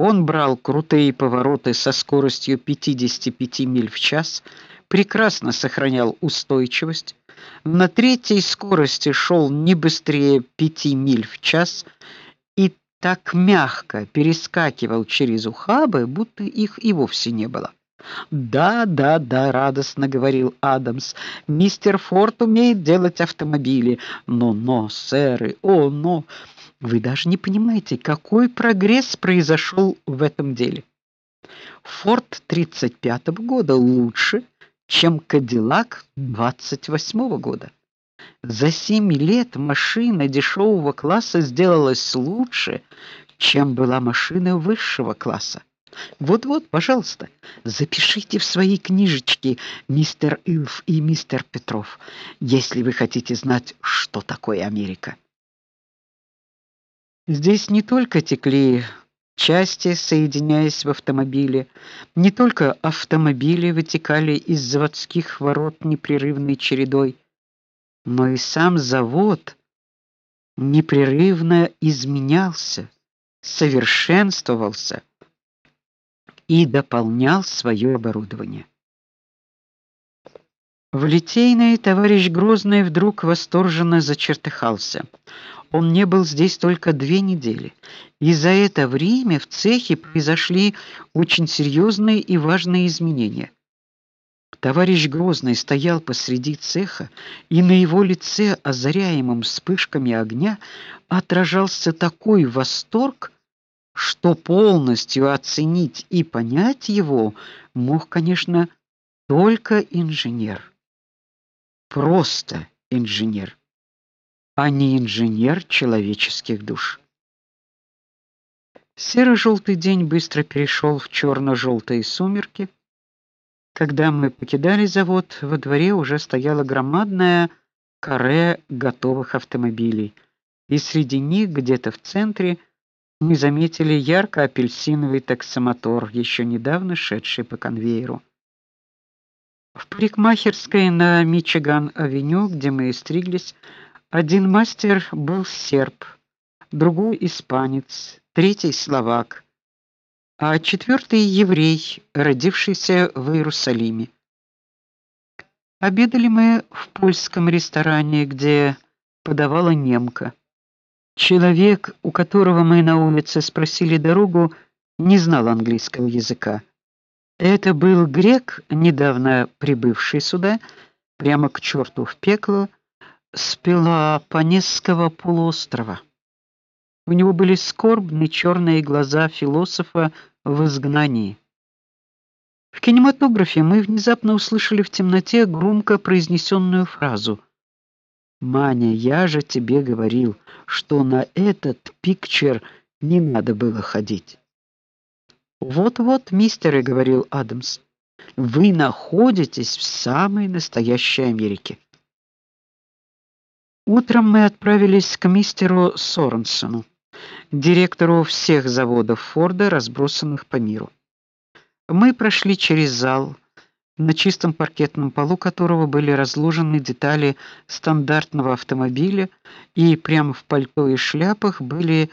Он брал крутые повороты со скоростью 55 миль в час, прекрасно сохранял устойчивость. На третьей скорости шел не быстрее 5 миль в час и так мягко перескакивал через ухабы, будто их и вовсе не было. Да, да, да, радостно говорил Адамс. Мистер Форд умеет делать автомобили. Но, но, сэры, о, но вы даже не понимаете, какой прогресс произошел в этом деле. Форд 35-го года лучше, чем Кадиллак 28-го года. За 7 лет машина дешевого класса сделалась лучше, чем была машина высшего класса. Вот-вот, пожалуйста, запишите в свои книжечки, мистер Илф и мистер Петров, если вы хотите знать, что такое Америка. Здесь не только текли части, соединяясь в автомобиле, не только автомобили вытекали из заводских ворот непрерывной чередой, но и сам завод непрерывно изменялся, совершенствовался и дополнял свое оборудование. В Литейной товарищ Грозный вдруг восторженно зачертыхался. Он не был здесь только две недели, и за это время в цехе произошли очень серьезные и важные изменения. Товарищ Грозный стоял посреди цеха, и на его лице, озаряемом вспышками огня, отражался такой восторг, что полностью оценить и понять его мог, конечно, только инженер. Просто инженер, а не инженер человеческих душ. серо желтый день быстро перешел в черно желтые сумерки. Когда мы покидали завод, во дворе уже стояла громадная каре готовых автомобилей, и среди них где-то в центре мы заметили ярко-апельсиновый таксомотор, еще недавно шедший по конвейеру. В парикмахерской на Мичиган-авеню, где мы стриглись, один мастер был серб, другой испанец, третий словак, а четвертый еврей, родившийся в Иерусалиме. Обедали мы в польском ресторане, где подавала немка. Человек, у которого мы на улице спросили дорогу, не знал английского языка. Это был грек, недавно прибывший сюда, прямо к черту в пекло, с Пелопонесского полуострова. У него были скорбные черные глаза философа в изгнании. В кинематографе мы внезапно услышали в темноте громко произнесенную фразу: Маня, я же тебе говорил, что на этот пикчер не надо было ходить. Вот-вот, мистер, говорил Адамс. Вы находитесь в самой настоящей Америке. Утром мы отправились к мистеру Соренсону, директору всех заводов Форда, разбросанных по миру. Мы прошли через зал, на чистом паркетном полу которого были разложены детали стандартного автомобиля, и прямо в пальто и шляпах были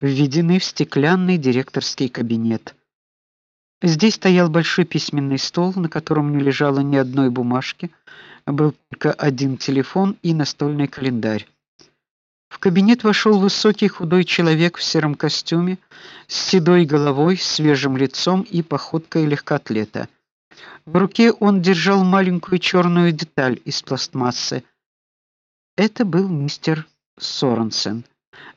введены в стеклянный директорский кабинет. Здесь стоял большой письменный стол, на котором не лежало ни одной бумажки, был только один телефон и настольный календарь. В кабинет вошел высокий худой человек в сером костюме, с седой головой, свежим лицом и походкой легкоатлета. В руке он держал маленькую черную деталь из пластмассы. Это был мистер Соренсен,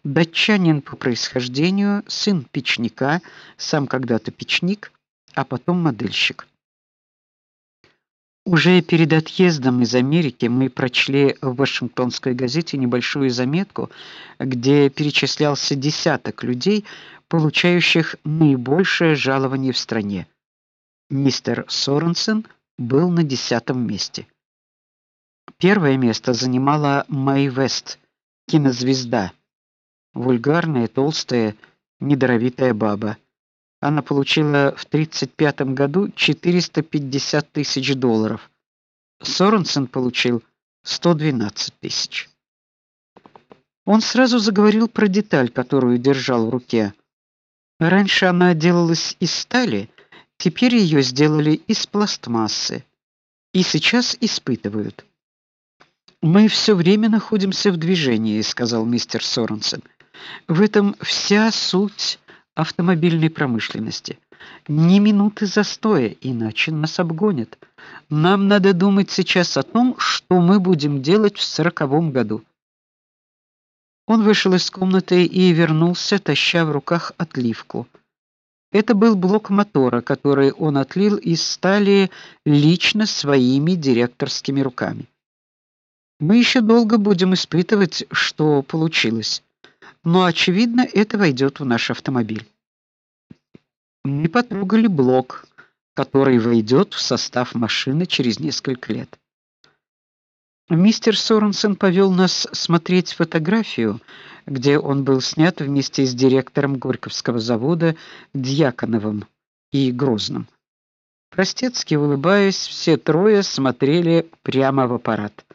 датчанин по происхождению, сын печника, сам когда-то печник, а потом модельщик. Уже перед отъездом из Америки мы прочли в Вашингтонской газете небольшую заметку, где перечислялся десяток людей, получающих наибольшее жалование в стране мистер Соренсен был на десятом месте. Первое место занимала Мэй Вест, кинозвезда. Вульгарная, толстая, недоровитая баба. Она получила в 35 году 450 тысяч долларов. Соренсен получил 112 тысяч. Он сразу заговорил про деталь, которую держал в руке. Раньше она делалась из стали, теперь ее сделали из пластмассы. И сейчас испытывают. Мы все время находимся в движении, сказал мистер Соренсен. В этом вся суть автомобильной промышленности. Ни минуты застоя, иначе нас обгонят. Нам надо думать сейчас о том, что мы будем делать в сороковом году. Он вышел из комнаты и вернулся, таща в руках отливку. Это был блок мотора, который он отлил из стали лично своими директорскими руками. Мы еще долго будем испытывать, что получилось. Но очевидно, это войдет в наш автомобиль. Мы потрогали блок, который войдет в состав машины через несколько лет. Мистер Соренсен повел нас смотреть фотографию, где он был снят вместе с директором Горьковского завода Дьяконовым и Грозным. Простецки улыбаясь, все трое смотрели прямо в аппарат.